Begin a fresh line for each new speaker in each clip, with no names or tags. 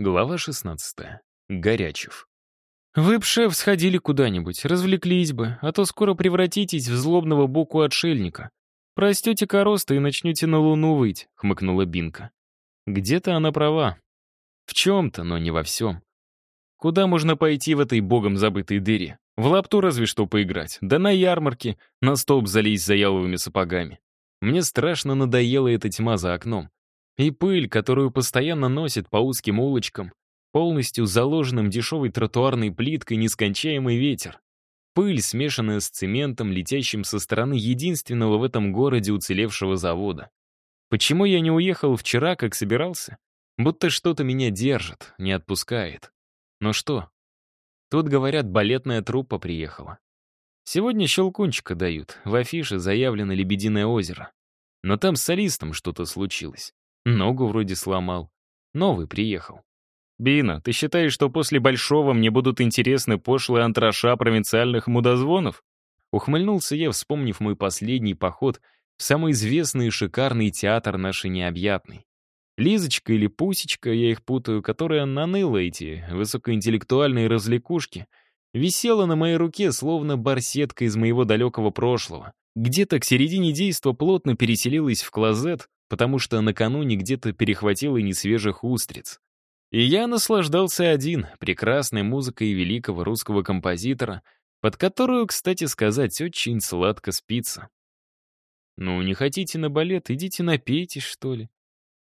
Глава 16. Горячев.
«Вы б, шеф, сходили куда-нибудь, развлеклись бы, а то скоро превратитесь в злобного боку отшельника. Простете короста и начнете на луну выть», — хмыкнула Бинка. Где-то она права. В чем-то, но не во всем. Куда можно пойти в этой богом забытой дыре? В лапту разве что поиграть, да на ярмарке, на столб залезть за яловыми сапогами. Мне страшно надоела эта тьма за окном. И пыль, которую постоянно носит по узким улочкам, полностью заложенным дешевой тротуарной плиткой нескончаемый ветер. Пыль, смешанная с цементом, летящим со стороны единственного в этом городе уцелевшего завода. Почему я не уехал вчера, как собирался? Будто что-то меня держит, не отпускает. Но что? Тут, говорят, балетная труппа приехала. Сегодня щелкунчика дают, в афише заявлено «Лебединое озеро». Но там с солистом что-то случилось. Ногу вроде сломал. Новый приехал. «Бина, ты считаешь, что после Большого мне будут интересны пошлые антроша провинциальных мудозвонов?» Ухмыльнулся я, вспомнив мой последний поход в самый известный и шикарный театр нашей необъятной. Лизочка или Пусечка, я их путаю, которая наныла эти высокоинтеллектуальные развлекушки, висела на моей руке, словно барсетка из моего далекого прошлого. Где-то к середине действа плотно переселилась в клозет, потому что накануне где-то перехватил перехватило несвежих устриц. И я наслаждался один прекрасной музыкой великого русского композитора, под которую, кстати сказать, очень сладко спится. «Ну, не хотите на балет, идите напейтесь, что ли.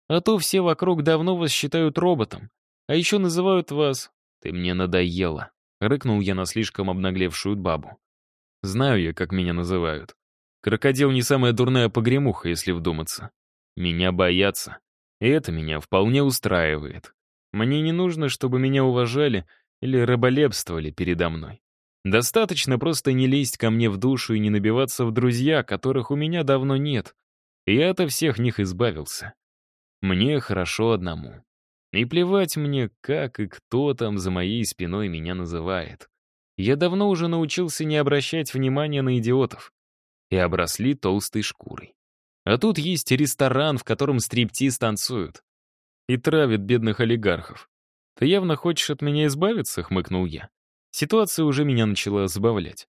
А то все вокруг давно вас считают роботом, а еще называют вас «ты мне надоела», — рыкнул я на слишком обнаглевшую бабу. Знаю я, как меня называют. Крокодил не самая дурная погремуха, если вдуматься. Меня боятся. И это меня вполне устраивает. Мне не нужно, чтобы меня уважали или раболепствовали передо мной. Достаточно просто не лезть ко мне в душу и не набиваться в друзья, которых у меня давно нет. Я от всех них избавился. Мне хорошо одному. И плевать мне, как и кто там за моей спиной меня называет. Я давно уже научился не обращать внимания на идиотов. И обросли толстой шкурой. А тут есть ресторан, в котором стриптиз танцуют. И травят бедных олигархов. «Ты явно хочешь от меня избавиться?» — хмыкнул я. Ситуация уже меня начала забавлять.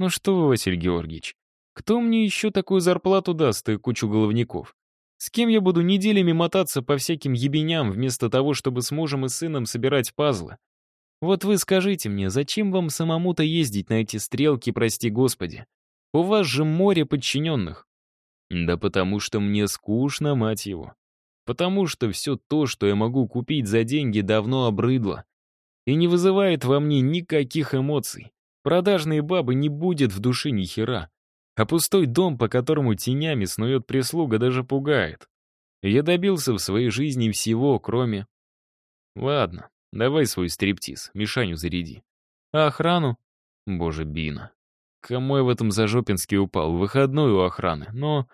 «Ну что вы, Василий Георгиевич, кто мне еще такую зарплату даст и кучу головников? С кем я буду неделями мотаться по всяким ебеням, вместо того, чтобы с мужем и сыном собирать пазлы? Вот вы скажите мне, зачем вам самому-то ездить на эти стрелки, прости господи? У вас же море подчиненных, да потому что мне скучно, мать его. Потому что все то, что я могу купить за деньги, давно обрыдло. И не вызывает во мне никаких эмоций. Продажные бабы не будет в душе ни хера. А пустой дом, по которому тенями снует прислуга, даже пугает. Я добился в своей жизни всего, кроме... Ладно, давай свой стриптиз, Мишаню заряди. А охрану? Боже, Бина, Кому я в этом зажопинске упал? В выходной у охраны. Но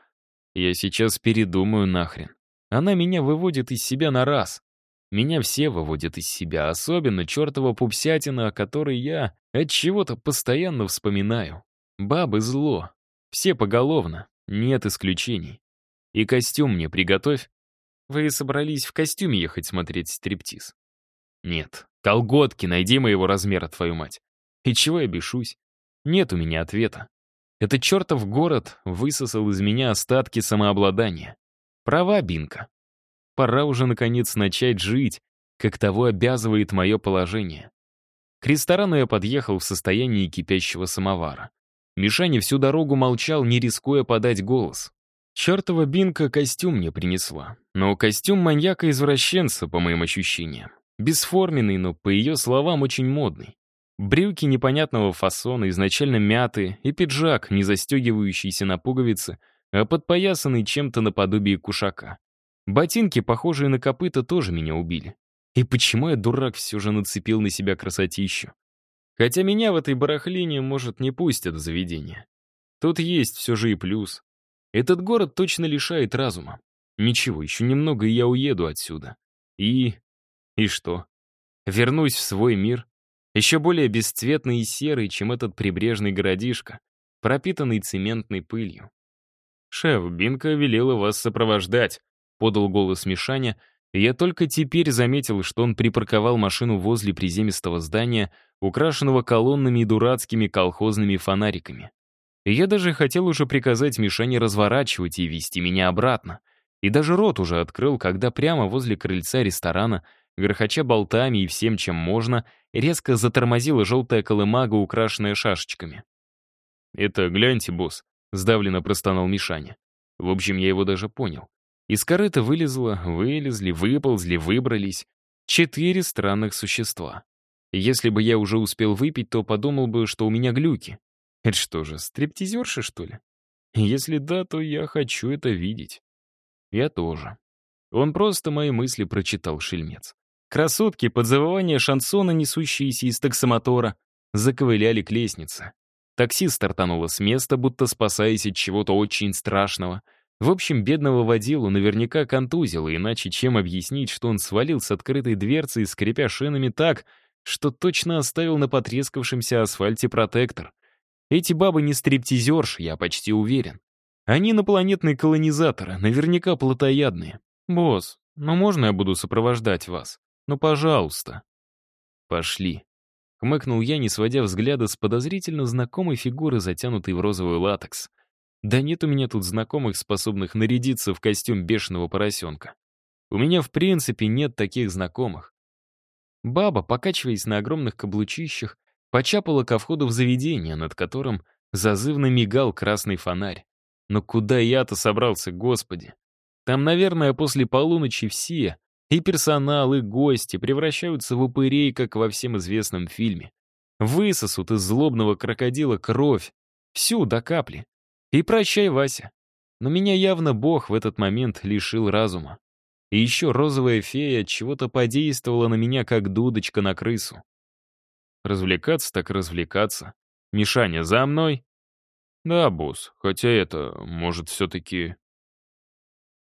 я сейчас передумаю нахрен. Она меня выводит из себя на раз. Меня все выводят из себя, особенно чертова пупсятина, о которой я от чего то постоянно вспоминаю. Бабы зло. Все поголовно. Нет исключений. И костюм мне приготовь. Вы собрались в костюме ехать смотреть стриптиз? Нет. Колготки, найди моего размера, твою мать. И чего я бешусь? Нет у меня ответа. Этот чертов город высосал из меня остатки самообладания. Права, Бинка. Пора уже, наконец, начать жить, как того обязывает мое положение. К ресторану я подъехал в состоянии кипящего самовара. Мишаня всю дорогу молчал, не рискуя подать голос. Чертова Бинка костюм мне принесла. Но костюм маньяка-извращенца, по моим ощущениям. Бесформенный, но, по ее словам, очень модный. Брюки непонятного фасона, изначально мятые, и пиджак, не застегивающийся на пуговицы, а подпоясанный чем-то наподобие кушака. Ботинки, похожие на копыта, тоже меня убили. И почему я, дурак, все же нацепил на себя красотищу? Хотя меня в этой барахлине, может, не пустят в заведение. Тут есть все же и плюс. Этот город точно лишает разума. Ничего, еще немного, и я уеду отсюда. И... и что? Вернусь в свой мир, еще более бесцветный и серый, чем этот прибрежный городишко, пропитанный цементной пылью. «Шеф, Бинка велела вас сопровождать», — подал голос Мишаня, и я только теперь заметил, что он припарковал машину возле приземистого здания, украшенного колоннами и дурацкими колхозными фонариками. И я даже хотел уже приказать Мишане разворачивать и вести меня обратно, и даже рот уже открыл, когда прямо возле крыльца ресторана — грохоча болтами и всем, чем можно, резко затормозила желтая колымага, украшенная шашечками. «Это гляньте, босс», — сдавленно простонал Мишаня. В общем, я его даже понял. Из корыта вылезло, вылезли, выползли, выбрались. Четыре странных существа. Если бы я уже успел выпить, то подумал бы, что у меня глюки. Это что же, стриптизерши, что ли? Если да, то я хочу это видеть. Я тоже. Он просто мои мысли прочитал, шельмец. Красотки, под завывание шансона, несущиеся из таксомотора, заковыляли к лестнице. Такси стартануло с места, будто спасаясь от чего-то очень страшного. В общем, бедного водилу наверняка контузило, иначе чем объяснить, что он свалил с открытой дверцы скрипя шинами так, что точно оставил на потрескавшемся асфальте протектор. Эти бабы не стриптизерши, я почти уверен. Они инопланетные колонизаторы, наверняка плотоядные. «Босс, ну можно я буду сопровождать вас?» Ну, пожалуйста. Пошли. Хмыкнул я, не сводя взгляда с подозрительно знакомой фигуры, затянутой в розовый латекс. Да нет у меня тут знакомых, способных нарядиться в костюм бешеного поросенка. У меня в принципе нет таких знакомых. Баба, покачиваясь на огромных каблучищах, почапала ко входу в заведение, над которым зазывно мигал красный фонарь. Но куда я-то собрался, господи? Там, наверное, после полуночи все, и персонал, и гости превращаются в упырей, как во всем известном фильме. Высосут из злобного крокодила кровь, всю до капли. И прощай, Вася. Но меня явно Бог в этот момент лишил разума. И еще розовая фея чего-то подействовала на меня, как дудочка на крысу. Развлекаться так развлекаться. Мишаня, за мной? Да, босс, хотя это, может, все-таки...